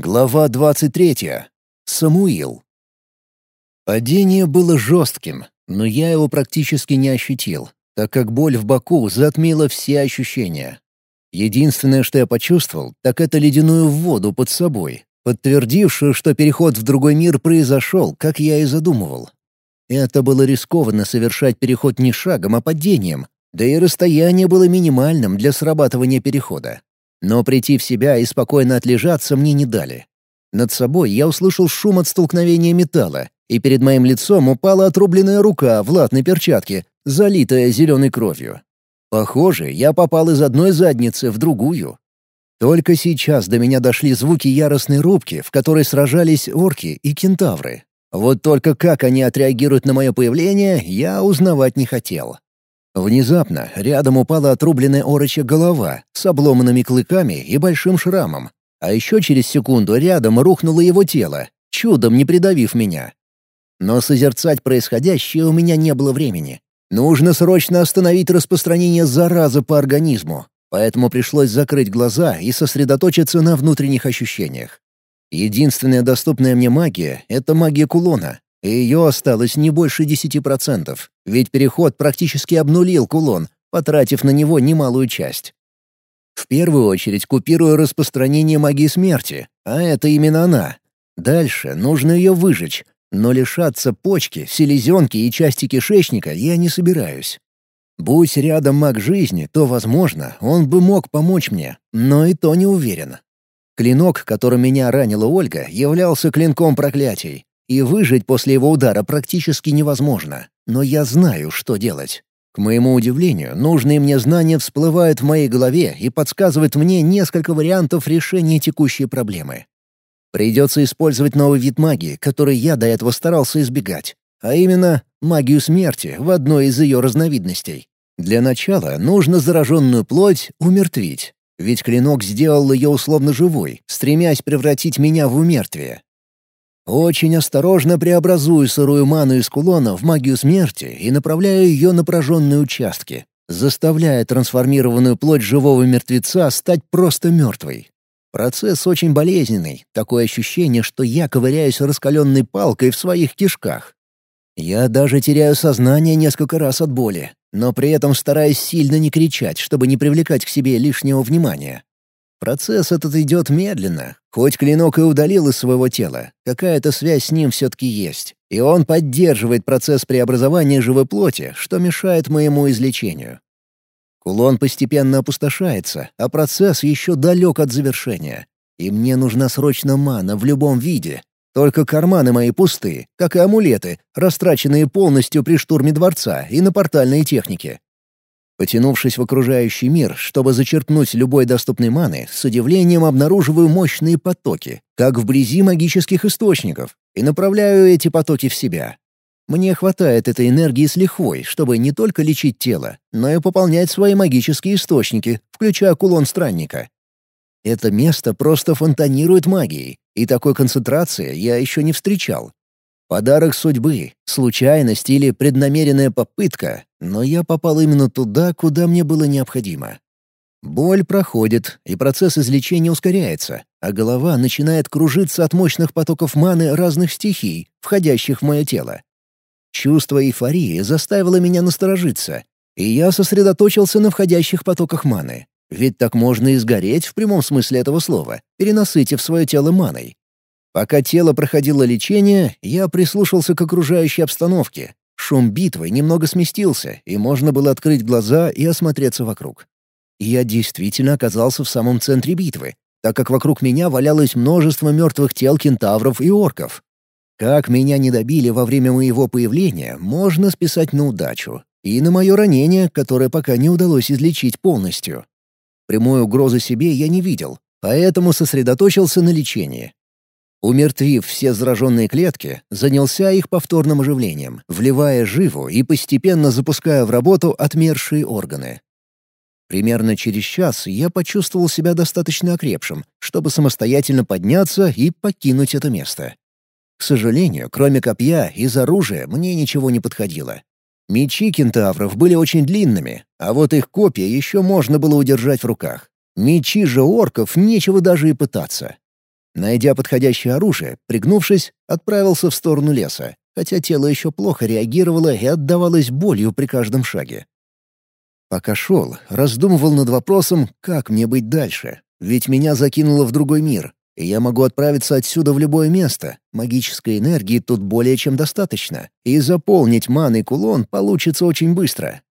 Глава 23. Самуил. Падение было жестким, но я его практически не ощутил, так как боль в боку затмила все ощущения. Единственное, что я почувствовал, так это ледяную воду под собой, подтвердившую, что переход в другой мир произошел, как я и задумывал. Это было рискованно совершать переход не шагом, а падением, да и расстояние было минимальным для срабатывания перехода. Но прийти в себя и спокойно отлежаться мне не дали. Над собой я услышал шум от столкновения металла, и перед моим лицом упала отрубленная рука в латной перчатке, залитая зеленой кровью. Похоже, я попал из одной задницы в другую. Только сейчас до меня дошли звуки яростной рубки, в которой сражались орки и кентавры. Вот только как они отреагируют на мое появление, я узнавать не хотел. Внезапно рядом упала отрубленная орочья голова с обломанными клыками и большим шрамом. А еще через секунду рядом рухнуло его тело, чудом не придавив меня. Но созерцать происходящее у меня не было времени. Нужно срочно остановить распространение заразы по организму, поэтому пришлось закрыть глаза и сосредоточиться на внутренних ощущениях. Единственная доступная мне магия — это магия кулона, и ее осталось не больше 10%, ведь переход практически обнулил кулон, потратив на него немалую часть. В первую очередь купирую распространение магии смерти, а это именно она. Дальше нужно ее выжечь, но лишаться почки, селезенки и части кишечника я не собираюсь. Будь рядом маг жизни, то, возможно, он бы мог помочь мне, но и то не уверен. Клинок, которым меня ранила Ольга, являлся клинком проклятий, и выжить после его удара практически невозможно. Но я знаю, что делать. К моему удивлению, нужные мне знания всплывают в моей голове и подсказывают мне несколько вариантов решения текущей проблемы. Придется использовать новый вид магии, который я до этого старался избегать, а именно магию смерти в одной из ее разновидностей. Для начала нужно зараженную плоть умертвить, ведь клинок сделал ее условно живой, стремясь превратить меня в умертвие. Очень осторожно преобразую сырую ману из кулона в магию смерти и направляю ее на пораженные участки, заставляя трансформированную плоть живого мертвеца стать просто мертвой. Процесс очень болезненный, такое ощущение, что я ковыряюсь раскаленной палкой в своих кишках. Я даже теряю сознание несколько раз от боли, но при этом стараюсь сильно не кричать, чтобы не привлекать к себе лишнего внимания. Процесс этот идет медленно. Хоть клинок и удалил из своего тела, какая-то связь с ним все-таки есть. И он поддерживает процесс преобразования живой плоти, что мешает моему излечению. Кулон постепенно опустошается, а процесс еще далек от завершения. И мне нужна срочно мана в любом виде. Только карманы мои пусты, как и амулеты, растраченные полностью при штурме дворца и на портальные техники. Потянувшись в окружающий мир, чтобы зачерпнуть любой доступной маны, с удивлением обнаруживаю мощные потоки, как вблизи магических источников, и направляю эти потоки в себя. Мне хватает этой энергии с лихвой, чтобы не только лечить тело, но и пополнять свои магические источники, включая кулон странника. Это место просто фонтанирует магией, и такой концентрации я еще не встречал. Подарок судьбы, случайность или преднамеренная попытка, но я попал именно туда, куда мне было необходимо. Боль проходит, и процесс излечения ускоряется, а голова начинает кружиться от мощных потоков маны разных стихий, входящих в мое тело. Чувство эйфории заставило меня насторожиться, и я сосредоточился на входящих потоках маны. Ведь так можно и сгореть в прямом смысле этого слова, перенасытив свое тело маной. Пока тело проходило лечение, я прислушался к окружающей обстановке. Шум битвы немного сместился, и можно было открыть глаза и осмотреться вокруг. я действительно оказался в самом центре битвы, так как вокруг меня валялось множество мертвых тел кентавров и орков. Как меня не добили во время моего появления, можно списать на удачу. И на мое ранение, которое пока не удалось излечить полностью. Прямой угрозы себе я не видел, поэтому сосредоточился на лечении. Умертвив все зараженные клетки, занялся их повторным оживлением, вливая живу и постепенно запуская в работу отмершие органы. Примерно через час я почувствовал себя достаточно окрепшим, чтобы самостоятельно подняться и покинуть это место. К сожалению, кроме копья из оружия мне ничего не подходило. Мечи кентавров были очень длинными, а вот их копья еще можно было удержать в руках. Мечи же орков нечего даже и пытаться. Найдя подходящее оружие, пригнувшись, отправился в сторону леса, хотя тело еще плохо реагировало и отдавалось болью при каждом шаге. Пока шел, раздумывал над вопросом, как мне быть дальше, ведь меня закинуло в другой мир, и я могу отправиться отсюда в любое место. Магической энергии тут более чем достаточно, и заполнить маной кулон получится очень быстро.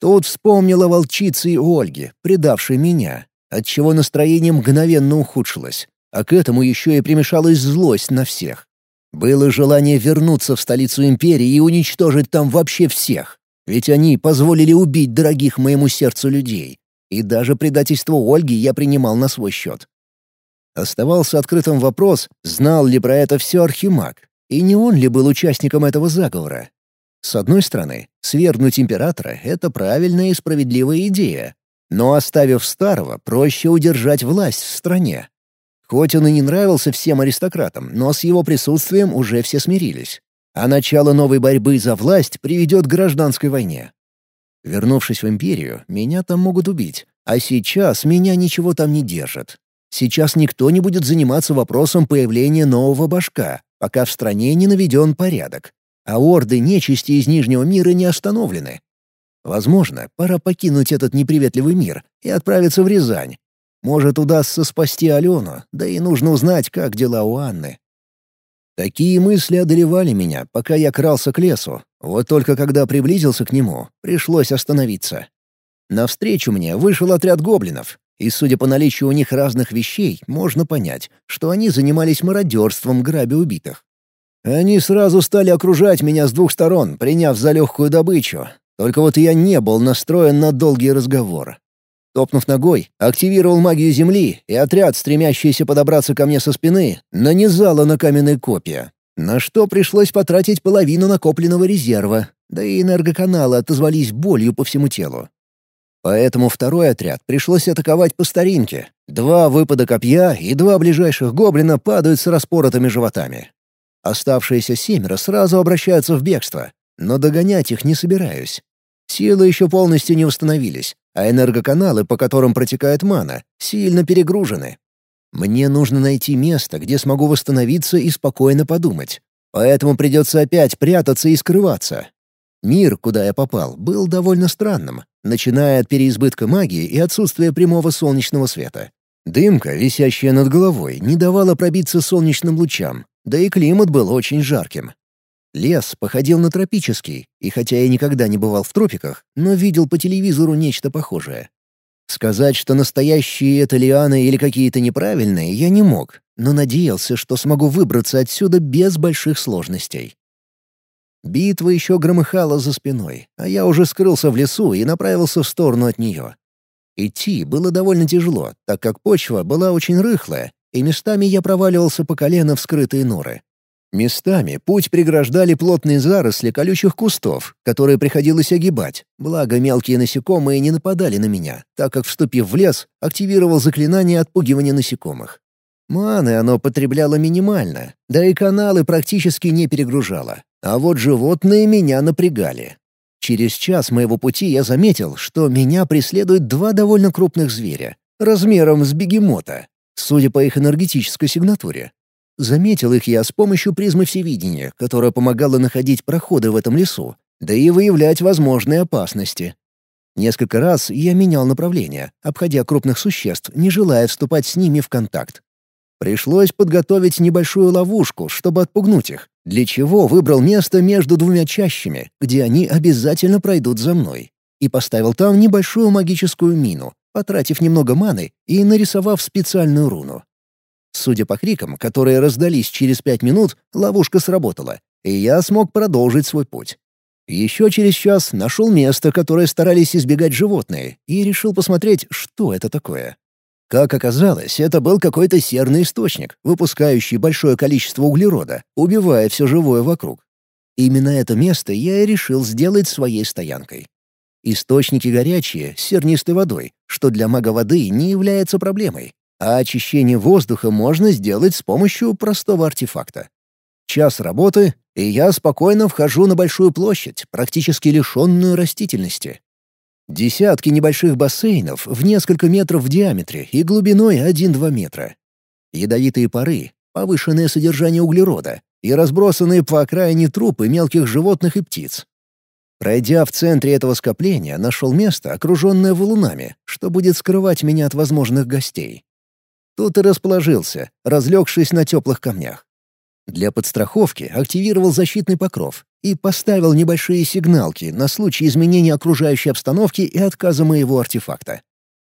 Тут вспомнила волчица и Ольги, предавшей меня, отчего настроение мгновенно ухудшилось, а к этому еще и примешалась злость на всех. Было желание вернуться в столицу империи и уничтожить там вообще всех. Ведь они позволили убить дорогих моему сердцу людей. И даже предательство Ольги я принимал на свой счет. Оставался открытым вопрос, знал ли про это все Архимаг, и не он ли был участником этого заговора. С одной стороны, свергнуть императора — это правильная и справедливая идея. Но оставив старого, проще удержать власть в стране. Хоть он и не нравился всем аристократам, но с его присутствием уже все смирились. А начало новой борьбы за власть приведет к гражданской войне. Вернувшись в империю, меня там могут убить, а сейчас меня ничего там не держит. Сейчас никто не будет заниматься вопросом появления нового башка, пока в стране не наведен порядок. А орды нечисти из Нижнего мира не остановлены. Возможно, пора покинуть этот неприветливый мир и отправиться в Рязань. Может, удастся спасти Алену, да и нужно узнать, как дела у Анны. Такие мысли одолевали меня, пока я крался к лесу. Вот только когда приблизился к нему, пришлось остановиться. Навстречу мне вышел отряд гоблинов, и, судя по наличию у них разных вещей, можно понять, что они занимались мародерством, грабя убитых. Они сразу стали окружать меня с двух сторон, приняв за легкую добычу. Только вот я не был настроен на долгий разговор. Топнув ногой, активировал магию земли, и отряд, стремящийся подобраться ко мне со спины, нанизало на каменные копья. На что пришлось потратить половину накопленного резерва, да и энергоканалы отозвались болью по всему телу. Поэтому второй отряд пришлось атаковать по старинке. Два выпада копья и два ближайших гоблина падают с распоротыми животами. Оставшиеся семеро сразу обращаются в бегство, но догонять их не собираюсь. Силы еще полностью не восстановились, а энергоканалы, по которым протекает мана, сильно перегружены. Мне нужно найти место, где смогу восстановиться и спокойно подумать. Поэтому придется опять прятаться и скрываться. Мир, куда я попал, был довольно странным, начиная от переизбытка магии и отсутствия прямого солнечного света. Дымка, висящая над головой, не давала пробиться солнечным лучам, да и климат был очень жарким. Лес походил на тропический, и хотя я никогда не бывал в тропиках, но видел по телевизору нечто похожее. Сказать, что настоящие это лианы или какие-то неправильные, я не мог, но надеялся, что смогу выбраться отсюда без больших сложностей. Битва еще громыхала за спиной, а я уже скрылся в лесу и направился в сторону от нее. Идти было довольно тяжело, так как почва была очень рыхлая, и местами я проваливался по колено в скрытые норы. Местами путь преграждали плотные заросли колючих кустов, которые приходилось огибать, благо мелкие насекомые не нападали на меня, так как, вступив в лес, активировал заклинание отпугивания насекомых. Маны оно потребляло минимально, да и каналы практически не перегружало, а вот животные меня напрягали. Через час моего пути я заметил, что меня преследуют два довольно крупных зверя, размером с бегемота, судя по их энергетической сигнатуре. Заметил их я с помощью призмы всевидения, которая помогала находить проходы в этом лесу, да и выявлять возможные опасности. Несколько раз я менял направление, обходя крупных существ, не желая вступать с ними в контакт. Пришлось подготовить небольшую ловушку, чтобы отпугнуть их, для чего выбрал место между двумя чащами, где они обязательно пройдут за мной, и поставил там небольшую магическую мину, потратив немного маны и нарисовав специальную руну. Судя по крикам, которые раздались через пять минут, ловушка сработала, и я смог продолжить свой путь. Еще через час нашел место, которое старались избегать животные, и решил посмотреть, что это такое. Как оказалось, это был какой-то серный источник, выпускающий большое количество углерода, убивая все живое вокруг. Именно это место я и решил сделать своей стоянкой. Источники горячие, с сернистой водой, что для мага воды не является проблемой а очищение воздуха можно сделать с помощью простого артефакта. Час работы, и я спокойно вхожу на большую площадь, практически лишенную растительности. Десятки небольших бассейнов в несколько метров в диаметре и глубиной 1-2 метра. ядовитые пары, повышенное содержание углерода и разбросанные по окраине трупы мелких животных и птиц. Пройдя в центре этого скопления, нашел место, окруженное валунами, что будет скрывать меня от возможных гостей. Тут и расположился, разлегшись на теплых камнях. Для подстраховки активировал защитный покров и поставил небольшие сигналки на случай изменения окружающей обстановки и отказа моего артефакта.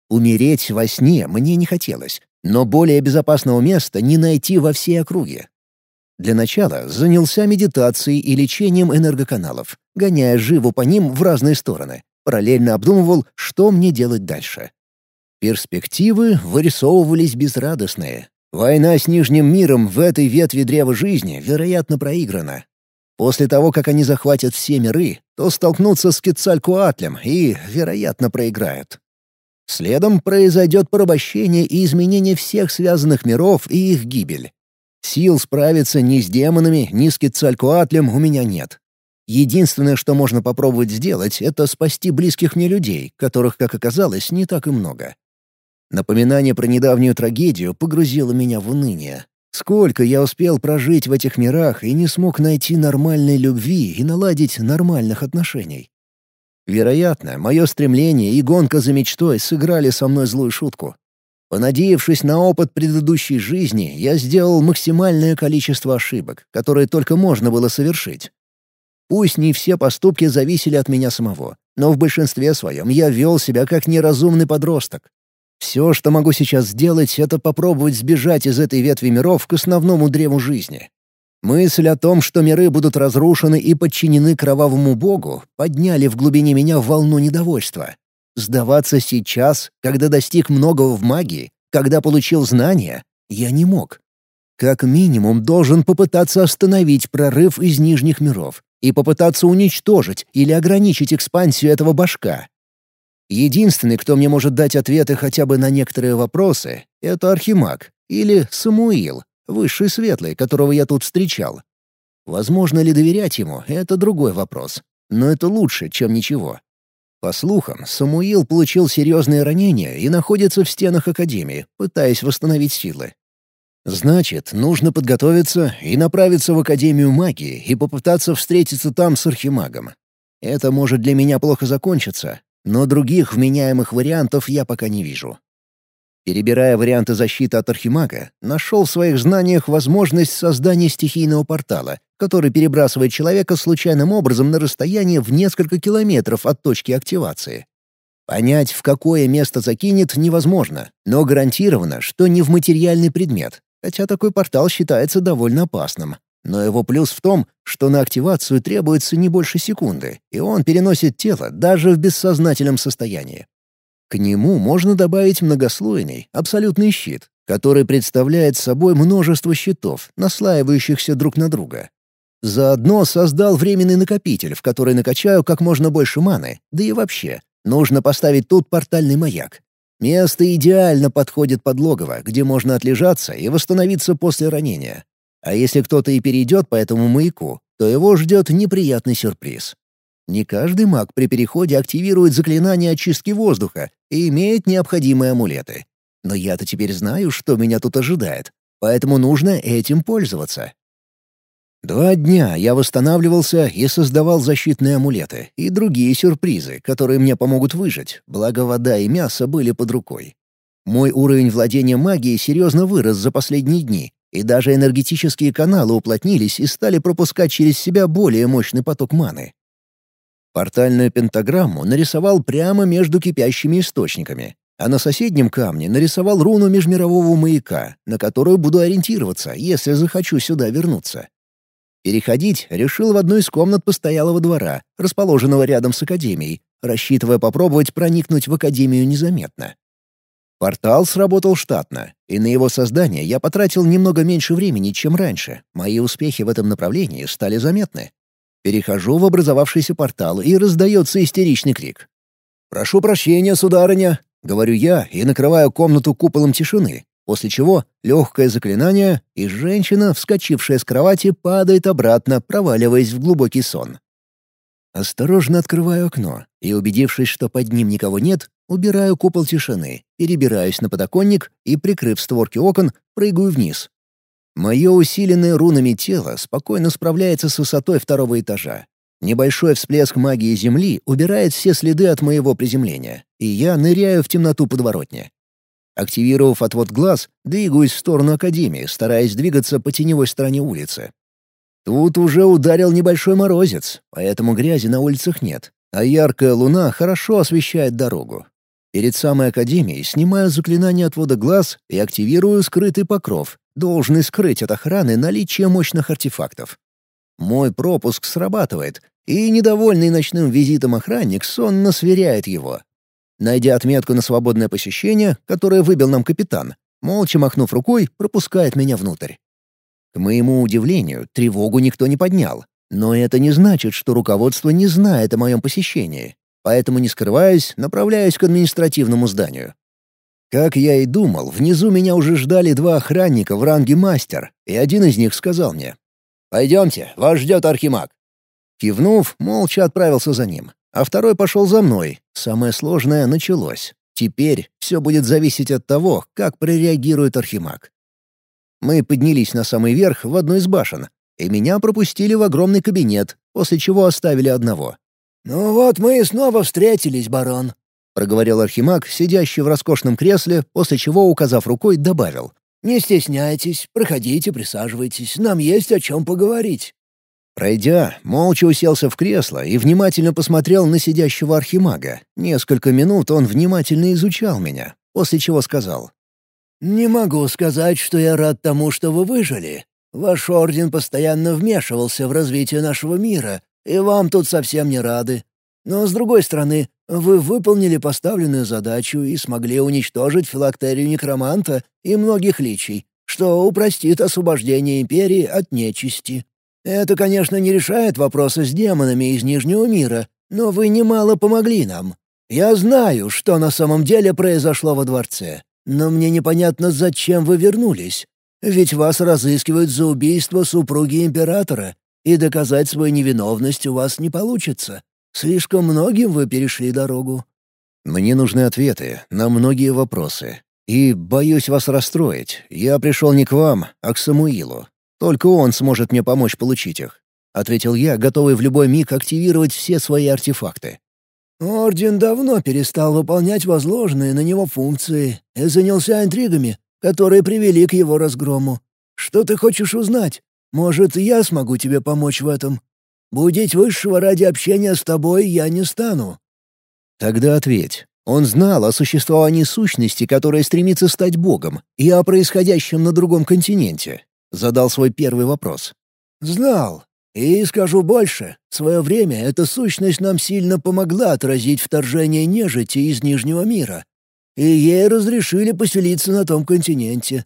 Умереть во сне мне не хотелось, но более безопасного места не найти во всей округе. Для начала занялся медитацией и лечением энергоканалов, гоняя живу по ним в разные стороны. Параллельно обдумывал, что мне делать дальше. Перспективы вырисовывались безрадостные. Война с Нижним миром в этой ветви древа жизни, вероятно, проиграна. После того, как они захватят все миры, то столкнутся с Кецалькуатлем и, вероятно, проиграют. Следом произойдет порабощение и изменение всех связанных миров и их гибель. Сил справиться ни с демонами, ни с Кецалькуатлем у меня нет. Единственное, что можно попробовать сделать, это спасти близких мне людей, которых, как оказалось, не так и много. Напоминание про недавнюю трагедию погрузило меня в уныние. Сколько я успел прожить в этих мирах и не смог найти нормальной любви и наладить нормальных отношений. Вероятно, мое стремление и гонка за мечтой сыграли со мной злую шутку. Понадеявшись на опыт предыдущей жизни, я сделал максимальное количество ошибок, которые только можно было совершить. Пусть не все поступки зависели от меня самого, но в большинстве своем я вел себя как неразумный подросток. Все, что могу сейчас сделать, это попробовать сбежать из этой ветви миров к основному древу жизни. Мысль о том, что миры будут разрушены и подчинены кровавому богу, подняли в глубине меня волну недовольства. Сдаваться сейчас, когда достиг многого в магии, когда получил знания, я не мог. Как минимум должен попытаться остановить прорыв из нижних миров и попытаться уничтожить или ограничить экспансию этого башка. Единственный, кто мне может дать ответы хотя бы на некоторые вопросы, это Архимаг или Самуил, высший светлый, которого я тут встречал. Возможно ли доверять ему — это другой вопрос. Но это лучше, чем ничего. По слухам, Самуил получил серьезные ранения и находится в стенах Академии, пытаясь восстановить силы. Значит, нужно подготовиться и направиться в Академию магии и попытаться встретиться там с Архимагом. Это может для меня плохо закончиться, но других вменяемых вариантов я пока не вижу. Перебирая варианты защиты от Архимага, нашел в своих знаниях возможность создания стихийного портала, который перебрасывает человека случайным образом на расстояние в несколько километров от точки активации. Понять, в какое место закинет, невозможно, но гарантировано, что не в материальный предмет, хотя такой портал считается довольно опасным. Но его плюс в том, что на активацию требуется не больше секунды, и он переносит тело даже в бессознательном состоянии. К нему можно добавить многослойный, абсолютный щит, который представляет собой множество щитов, наслаивающихся друг на друга. Заодно создал временный накопитель, в который накачаю как можно больше маны, да и вообще, нужно поставить тут портальный маяк. Место идеально подходит под логово, где можно отлежаться и восстановиться после ранения. А если кто-то и перейдет по этому маяку, то его ждет неприятный сюрприз. Не каждый маг при переходе активирует заклинание очистки воздуха и имеет необходимые амулеты. Но я-то теперь знаю, что меня тут ожидает, поэтому нужно этим пользоваться. Два дня я восстанавливался и создавал защитные амулеты и другие сюрпризы, которые мне помогут выжить, благо вода и мясо были под рукой. Мой уровень владения магией серьезно вырос за последние дни, и даже энергетические каналы уплотнились и стали пропускать через себя более мощный поток маны. Портальную пентаграмму нарисовал прямо между кипящими источниками, а на соседнем камне нарисовал руну межмирового маяка, на которую буду ориентироваться, если захочу сюда вернуться. Переходить решил в одну из комнат постоялого двора, расположенного рядом с академией, рассчитывая попробовать проникнуть в академию незаметно. Портал сработал штатно, и на его создание я потратил немного меньше времени, чем раньше. Мои успехи в этом направлении стали заметны. Перехожу в образовавшийся портал, и раздается истеричный крик. «Прошу прощения, сударыня!» — говорю я и накрываю комнату куполом тишины, после чего легкое заклинание, и женщина, вскочившая с кровати, падает обратно, проваливаясь в глубокий сон. Осторожно открываю окно и, убедившись, что под ним никого нет, убираю купол тишины, перебираюсь на подоконник и, прикрыв створки окон, прыгаю вниз. Мое усиленное рунами тело спокойно справляется с высотой второго этажа. Небольшой всплеск магии Земли убирает все следы от моего приземления, и я ныряю в темноту подворотни. Активировав отвод глаз, двигаюсь в сторону Академии, стараясь двигаться по теневой стороне улицы. Тут уже ударил небольшой морозец, поэтому грязи на улицах нет, а яркая луна хорошо освещает дорогу. Перед самой Академией снимаю заклинание отвода глаз и активирую скрытый покров, должный скрыть от охраны наличие мощных артефактов. Мой пропуск срабатывает, и недовольный ночным визитом охранник сонно сверяет его. Найдя отметку на свободное посещение, которое выбил нам капитан, молча махнув рукой, пропускает меня внутрь. К моему удивлению, тревогу никто не поднял. Но это не значит, что руководство не знает о моем посещении. Поэтому, не скрываясь, направляюсь к административному зданию. Как я и думал, внизу меня уже ждали два охранника в ранге мастер, и один из них сказал мне. «Пойдемте, вас ждет Архимаг». Кивнув, молча отправился за ним, а второй пошел за мной. Самое сложное началось. Теперь все будет зависеть от того, как прореагирует Архимаг. Мы поднялись на самый верх в одну из башен, и меня пропустили в огромный кабинет, после чего оставили одного. «Ну вот мы и снова встретились, барон», — проговорил Архимаг, сидящий в роскошном кресле, после чего, указав рукой, добавил. «Не стесняйтесь, проходите, присаживайтесь, нам есть о чем поговорить». Пройдя, молча уселся в кресло и внимательно посмотрел на сидящего архимага. Несколько минут он внимательно изучал меня, после чего сказал. «Не могу сказать, что я рад тому, что вы выжили. Ваш орден постоянно вмешивался в развитие нашего мира, и вам тут совсем не рады. Но, с другой стороны, вы выполнили поставленную задачу и смогли уничтожить филактерию некроманта и многих личий, что упростит освобождение Империи от нечисти. Это, конечно, не решает вопросы с демонами из Нижнего мира, но вы немало помогли нам. Я знаю, что на самом деле произошло во дворце, но мне непонятно, зачем вы вернулись. Ведь вас разыскивают за убийство супруги императора, и доказать свою невиновность у вас не получится. Слишком многим вы перешли дорогу». «Мне нужны ответы на многие вопросы. И, боюсь вас расстроить, я пришел не к вам, а к Самуилу. Только он сможет мне помочь получить их», — ответил я, готовый в любой миг активировать все свои артефакты. «Орден давно перестал выполнять возложенные на него функции и занялся интригами, которые привели к его разгрому. Что ты хочешь узнать? Может, я смогу тебе помочь в этом? Будить Высшего ради общения с тобой я не стану». «Тогда ответь. Он знал о существовании сущности, которая стремится стать Богом, и о происходящем на другом континенте?» Задал свой первый вопрос. «Знал. И скажу больше. В свое время эта сущность нам сильно помогла отразить вторжение нежити из Нижнего мира и ей разрешили поселиться на том континенте.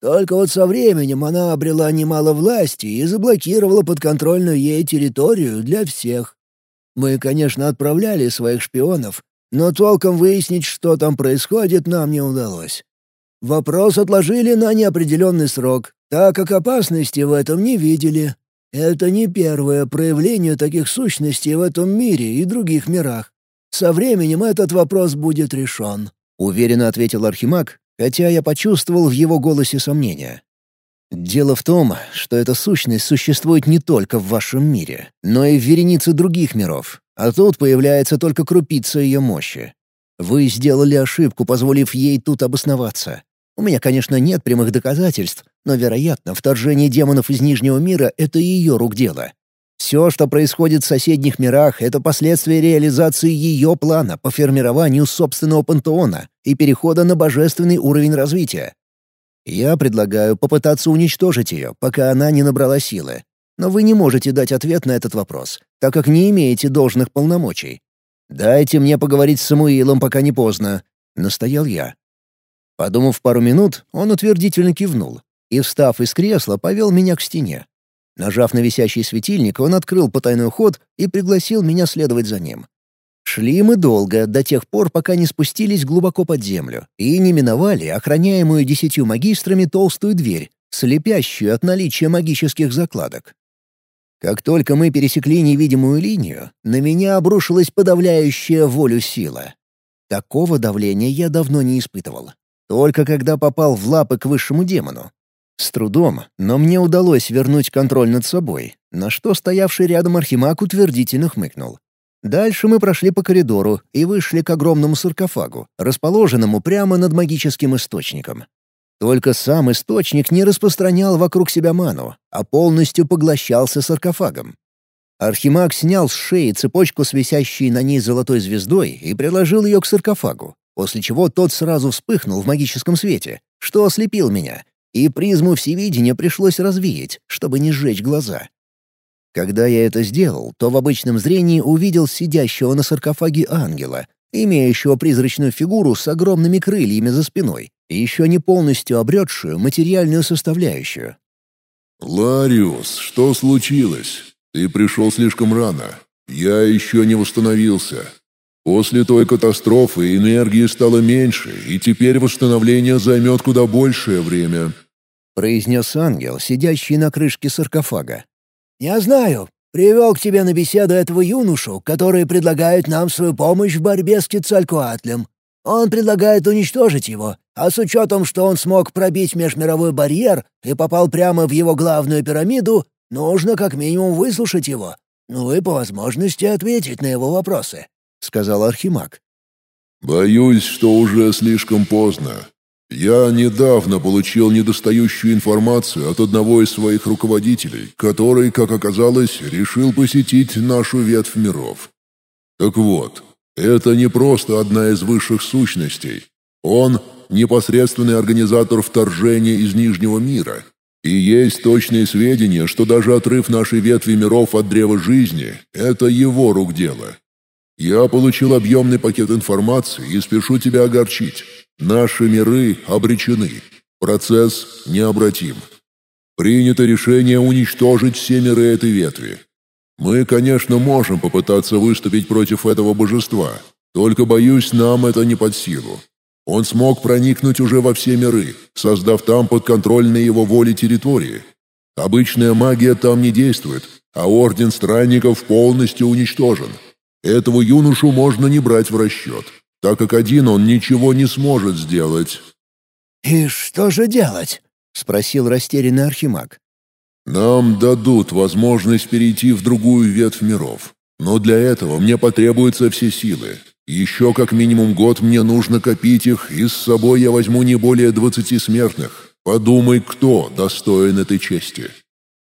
Только вот со временем она обрела немало власти и заблокировала подконтрольную ей территорию для всех. Мы, конечно, отправляли своих шпионов, но толком выяснить, что там происходит, нам не удалось. Вопрос отложили на неопределенный срок, так как опасности в этом не видели. Это не первое проявление таких сущностей в этом мире и других мирах. Со временем этот вопрос будет решен. — уверенно ответил Архимаг, хотя я почувствовал в его голосе сомнения. «Дело в том, что эта сущность существует не только в вашем мире, но и в веренице других миров, а тут появляется только крупица ее мощи. Вы сделали ошибку, позволив ей тут обосноваться. У меня, конечно, нет прямых доказательств, но, вероятно, вторжение демонов из Нижнего мира — это ее рук дело. Все, что происходит в соседних мирах, это последствия реализации ее плана по формированию собственного пантеона и перехода на божественный уровень развития. Я предлагаю попытаться уничтожить ее, пока она не набрала силы. Но вы не можете дать ответ на этот вопрос, так как не имеете должных полномочий. «Дайте мне поговорить с Самуилом, пока не поздно», — настоял я. Подумав пару минут, он утвердительно кивнул и, встав из кресла, повел меня к стене. Нажав на висящий светильник, он открыл потайной ход и пригласил меня следовать за ним. Шли мы долго, до тех пор, пока не спустились глубоко под землю и не миновали охраняемую десятью магистрами толстую дверь, слепящую от наличия магических закладок. Как только мы пересекли невидимую линию, на меня обрушилась подавляющая волю сила. Такого давления я давно не испытывал. Только когда попал в лапы к высшему демону. С трудом, но мне удалось вернуть контроль над собой, на что стоявший рядом Архимаг утвердительно хмыкнул. Дальше мы прошли по коридору и вышли к огромному саркофагу, расположенному прямо над магическим источником. Только сам источник не распространял вокруг себя ману, а полностью поглощался саркофагом. Архимаг снял с шеи цепочку с висящей на ней золотой звездой и приложил ее к саркофагу, после чего тот сразу вспыхнул в магическом свете, что ослепил меня, и призму всевидения пришлось развеять, чтобы не сжечь глаза. Когда я это сделал, то в обычном зрении увидел сидящего на саркофаге ангела, имеющего призрачную фигуру с огромными крыльями за спиной и еще не полностью обретшую материальную составляющую. «Лариус, что случилось? Ты пришел слишком рано. Я еще не восстановился. После той катастрофы энергии стало меньше, и теперь восстановление займет куда большее время», — произнес ангел, сидящий на крышке саркофага. «Я знаю. Привел к тебе на беседу этого юношу, который предлагает нам свою помощь в борьбе с Кецалькуатлем. Он предлагает уничтожить его, а с учетом, что он смог пробить межмировой барьер и попал прямо в его главную пирамиду, нужно как минимум выслушать его, ну и по возможности ответить на его вопросы», — сказал Архимаг. «Боюсь, что уже слишком поздно. Я недавно получил недостающую информацию от одного из своих руководителей, который, как оказалось, решил посетить нашу ветвь миров. Так вот, это не просто одна из высших сущностей. Он — непосредственный организатор вторжения из Нижнего мира. И есть точные сведения, что даже отрыв нашей ветви миров от древа жизни — это его рук дело. Я получил объемный пакет информации и спешу тебя огорчить. Наши миры обречены. Процесс необратим. Принято решение уничтожить все миры этой ветви. Мы, конечно, можем попытаться выступить против этого божества, только, боюсь, нам это не под силу. Он смог проникнуть уже во все миры, создав там подконтрольные его воле территории. Обычная магия там не действует, а Орден Странников полностью уничтожен. Этого юношу можно не брать в расчет так как один он ничего не сможет сделать». «И что же делать?» — спросил растерянный Архимаг. «Нам дадут возможность перейти в другую ветвь миров. Но для этого мне потребуются все силы. Еще как минимум год мне нужно копить их, и с собой я возьму не более двадцати смертных. Подумай, кто достоин этой чести».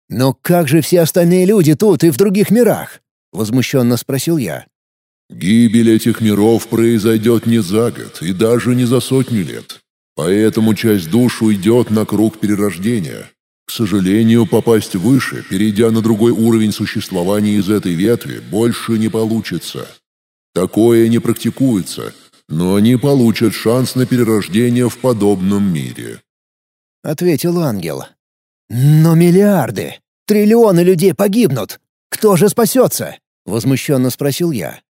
«Но как же все остальные люди тут и в других мирах?» — возмущенно спросил я. Гибель этих миров произойдет не за год и даже не за сотню лет. Поэтому часть душ уйдет на круг перерождения. К сожалению, попасть выше, перейдя на другой уровень существования из этой ветви, больше не получится. Такое не практикуется, но они получат шанс на перерождение в подобном мире. Ответил ангел. Но миллиарды, триллионы людей погибнут. Кто же спасется? Возмущенно спросил я.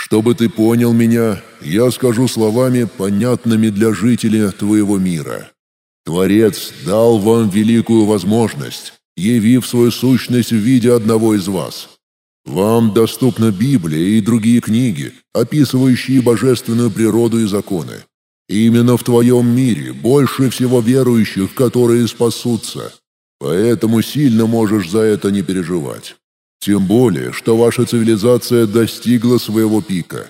Чтобы ты понял меня, я скажу словами, понятными для жителя твоего мира. Творец дал вам великую возможность, явив свою сущность в виде одного из вас. Вам доступна Библия и другие книги, описывающие божественную природу и законы. Именно в твоем мире больше всего верующих, которые спасутся. Поэтому сильно можешь за это не переживать. Тем более, что ваша цивилизация достигла своего пика.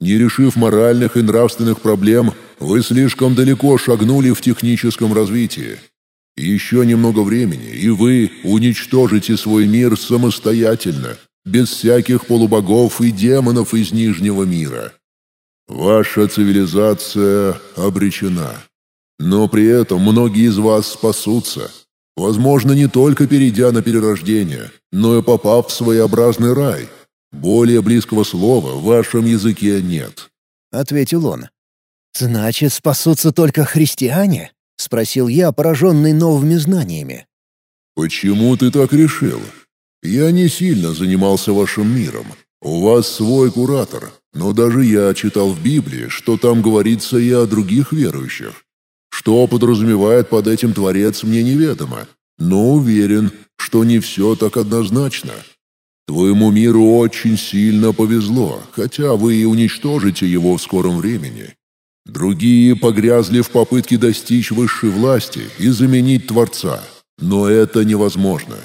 Не решив моральных и нравственных проблем, вы слишком далеко шагнули в техническом развитии. Еще немного времени, и вы уничтожите свой мир самостоятельно, без всяких полубогов и демонов из Нижнего мира. Ваша цивилизация обречена. Но при этом многие из вас спасутся – Возможно, не только перейдя на перерождение, но и попав в своеобразный рай. Более близкого слова в вашем языке нет», — ответил он. «Значит, спасутся только христиане?» — спросил я, пораженный новыми знаниями. «Почему ты так решил? Я не сильно занимался вашим миром. У вас свой куратор, но даже я читал в Библии, что там говорится и о других верующих. Что подразумевает под этим Творец, мне неведомо, но уверен, что не все так однозначно. Твоему миру очень сильно повезло, хотя вы и уничтожите его в скором времени. Другие погрязли в попытке достичь высшей власти и заменить Творца, но это невозможно.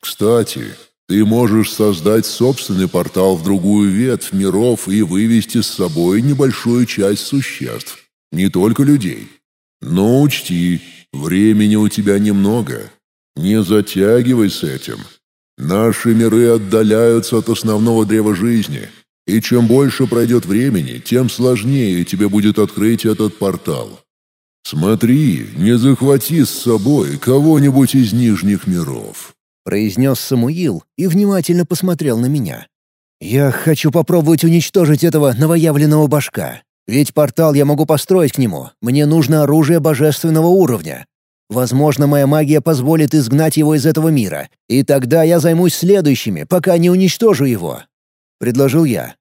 Кстати, ты можешь создать собственный портал в другую ветвь миров и вывести с собой небольшую часть существ, не только людей. Но учти, времени у тебя немного. Не затягивай с этим. Наши миры отдаляются от основного древа жизни, и чем больше пройдет времени, тем сложнее тебе будет открыть этот портал. Смотри, не захвати с собой кого-нибудь из нижних миров», — произнес Самуил и внимательно посмотрел на меня. «Я хочу попробовать уничтожить этого новоявленного башка. Ведь портал я могу построить к нему. Мне нужно оружие божественного уровня. Возможно, моя магия позволит изгнать его из этого мира, и тогда я займусь следующими, пока не уничтожу его», — предложил я.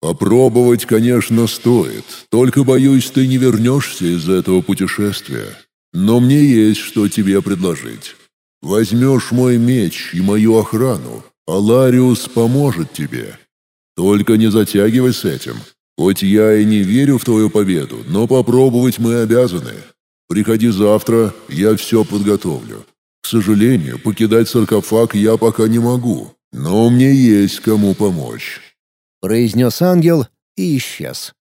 «Попробовать, конечно, стоит, только, боюсь, ты не вернешься из этого путешествия. Но мне есть что тебе предложить. Возьмешь мой меч и мою охрану, а Лариус поможет тебе. Только не затягивай с этим. Хоть я и не верю в твою победу, но попробовать мы обязаны. Приходи завтра, я все подготовлю. К сожалению, покидать саркофаг я пока не могу, но мне есть кому помочь», — произнес ангел и исчез.